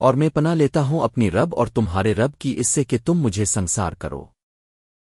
اور میں پناہ لیتا ہوں اپنی رب اور تمہارے رب کی اس سے کہ تم مجھے سنسار کرو۔